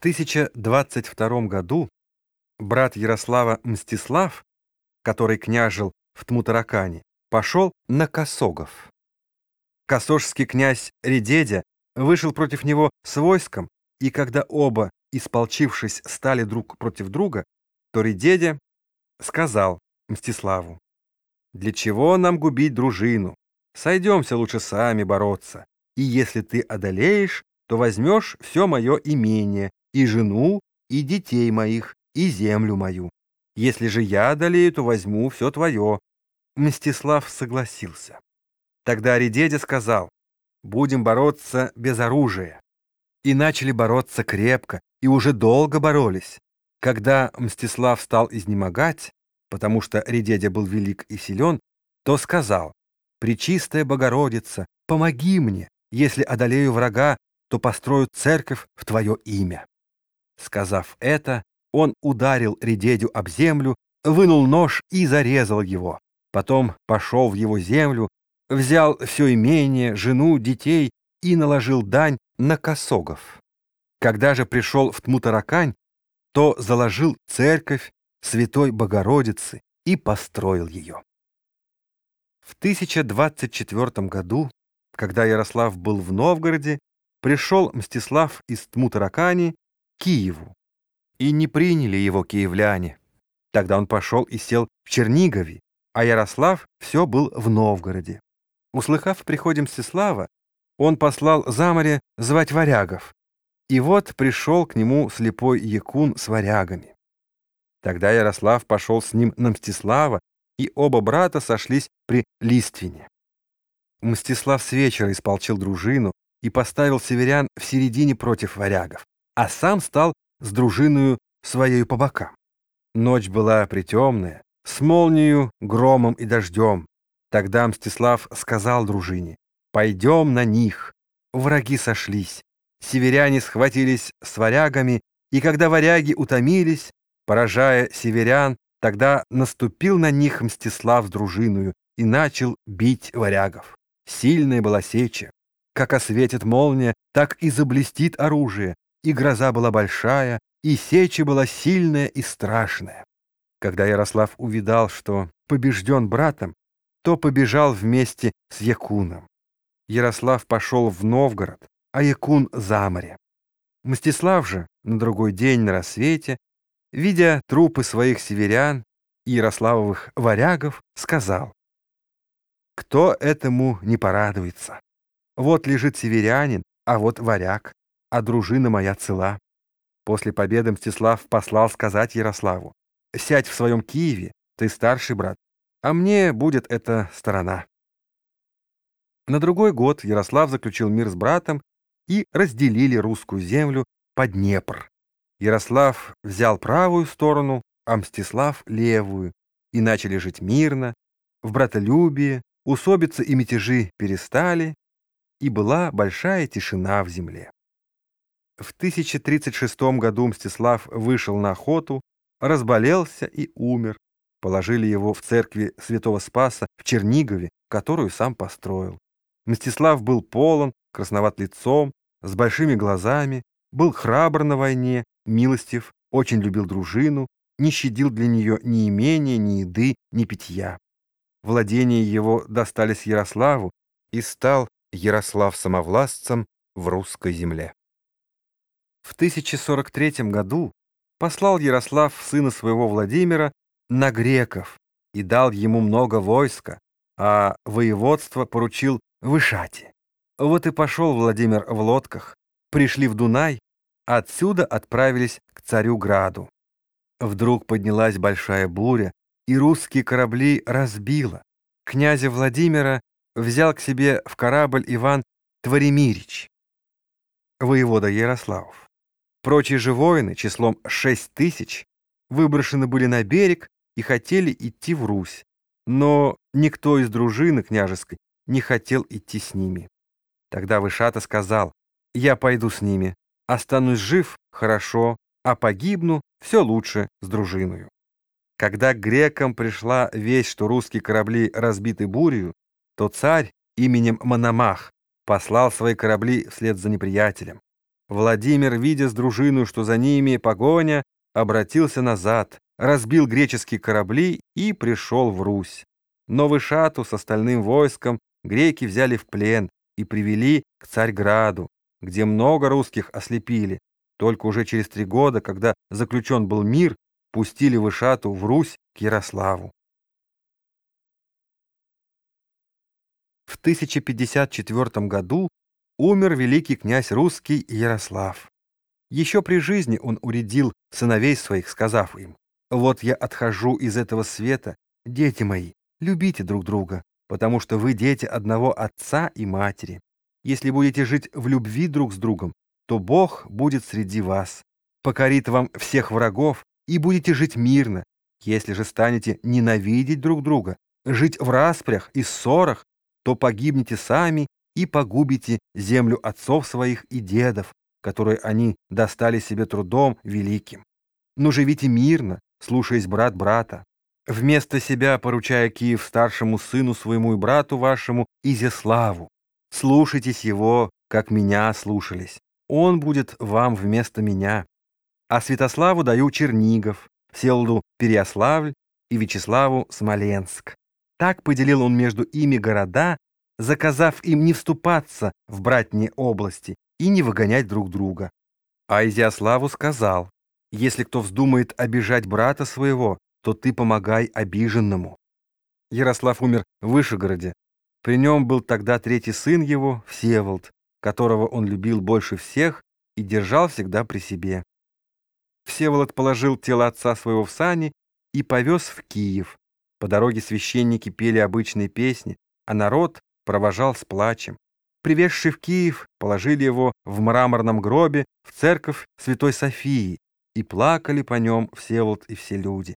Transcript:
1022 году брат Ярослава Мстислав, который княжил в Тмутаракане, пошел на Косогов. Косожский князь Редедя вышел против него с войском, и когда оба, исполчившись, стали друг против друга, то Редедя сказал Мстиславу, «Для чего нам губить дружину? Сойдемся лучше сами бороться, и если ты одолеешь, то возьмешь все мое имение, и жену, и детей моих, и землю мою. Если же я одолею, то возьму все твое». Мстислав согласился. Тогда Редедя сказал, «Будем бороться без оружия». И начали бороться крепко, и уже долго боролись. Когда Мстислав стал изнемогать, потому что Редедя был велик и силен, то сказал, «Пречистая Богородица, помоги мне, если одолею врага, то построю церковь в твое имя». Сказав это, он ударил Редедю об землю, вынул нож и зарезал его. Потом пошел в его землю, взял все имение, жену, детей и наложил дань на косогов. Когда же пришел в Тмутаракань, то заложил церковь Святой Богородицы и построил ее. В 1024 году, когда Ярослав был в Новгороде, пришел Мстислав из Тмутаракани Киеву, и не приняли его киевляне. Тогда он пошел и сел в Чернигове, а Ярослав все был в Новгороде. Услыхав приходе Мстислава, он послал за море звать варягов, и вот пришел к нему слепой Якун с варягами. Тогда Ярослав пошел с ним на Мстислава, и оба брата сошлись при Листвине. Мстислав с вечера исполчил дружину и поставил северян в середине против варягов, а сам стал с дружиною своею по бокам. Ночь была притемная, с молнию, громом и дождем. Тогда Мстислав сказал дружине, «Пойдем на них». Враги сошлись, северяне схватились с варягами, и когда варяги утомились, Поражая северян, тогда наступил на них Мстислав с дружиною и начал бить варягов. Сильная была сеча. Как осветит молния, так и заблестит оружие. И гроза была большая, и сеча была сильная и страшная. Когда Ярослав увидал, что побежден братом, то побежал вместе с Якуном. Ярослав пошел в Новгород, а Якун за море. Мстислав же на другой день на рассвете видя трупы своих северян и ярославовых варягов, сказал, «Кто этому не порадуется? Вот лежит северянин, а вот варяг, а дружина моя цела». После победы Мстислав послал сказать Ярославу, «Сядь в своем Киеве, ты старший брат, а мне будет эта сторона». На другой год Ярослав заключил мир с братом и разделили русскую землю под Днепр. Ярослав взял правую сторону, а Мстислав — левую, и начали жить мирно, в братолюбии, усобицы и мятежи перестали, и была большая тишина в земле. В 1036 году Мстислав вышел на охоту, разболелся и умер. Положили его в церкви святого Спаса в Чернигове, которую сам построил. Мстислав был полон, красноват лицом, с большими глазами, был храбр на войне, милостив, очень любил дружину, не щадил для нее ни имения, ни еды, ни питья. Владения его достались Ярославу, и стал Ярослав самовластцем в русской земле. В 1043 году послал Ярослав сына своего Владимира на греков и дал ему много войска, а воеводство поручил Вышате. Вот и пошел Владимир в лодках, пришли в Дунай, Отсюда отправились к царю Граду. Вдруг поднялась большая буря, и русские корабли разбило. Князя Владимира взял к себе в корабль Иван Творимирич, воевода Ярославов. Прочие же воины, числом шесть тысяч, выброшены были на берег и хотели идти в Русь, но никто из дружины княжеской не хотел идти с ними. Тогда Вышата сказал, «Я пойду с ними, Останусь жив — хорошо, а погибну — все лучше с дружиною. Когда грекам пришла весть, что русские корабли разбиты бурью, то царь именем Мономах послал свои корабли вслед за неприятелем. Владимир, видя с дружину, что за ними погоня, обратился назад, разбил греческие корабли и пришел в Русь. Но Вышату с остальным войском греки взяли в плен и привели к Царьграду, где много русских ослепили. Только уже через три года, когда заключен был мир, пустили Вышату в Русь к Ярославу. В 1054 году умер великий князь русский Ярослав. Еще при жизни он уредил сыновей своих, сказав им, «Вот я отхожу из этого света, дети мои, любите друг друга, потому что вы дети одного отца и матери. Если будете жить в любви друг с другом, то Бог будет среди вас, покорит вам всех врагов и будете жить мирно. Если же станете ненавидеть друг друга, жить в распрях и ссорах, то погибнете сами и погубите землю отцов своих и дедов, которые они достали себе трудом великим. Но живите мирно, слушаясь брат брата. Вместо себя поручая Киев старшему сыну своему и брату вашему Изяславу. Слушайтесь его, как меня слушались. Он будет вам вместо меня. А Святославу даю Чернигов, Селду Переяславль и Вячеславу Смоленск. Так поделил он между ими города, заказав им не вступаться в братние области и не выгонять друг друга. А Изяславу сказал, если кто вздумает обижать брата своего, то ты помогай обиженному. Ярослав умер в Вышегороде. При нем был тогда третий сын его, Всеволод, которого он любил больше всех и держал всегда при себе. Всеволод положил тело отца своего в сани и повез в Киев. По дороге священники пели обычные песни, а народ провожал с плачем. Привезший в Киев, положили его в мраморном гробе в церковь Святой Софии, и плакали по нем Всеволод и все люди.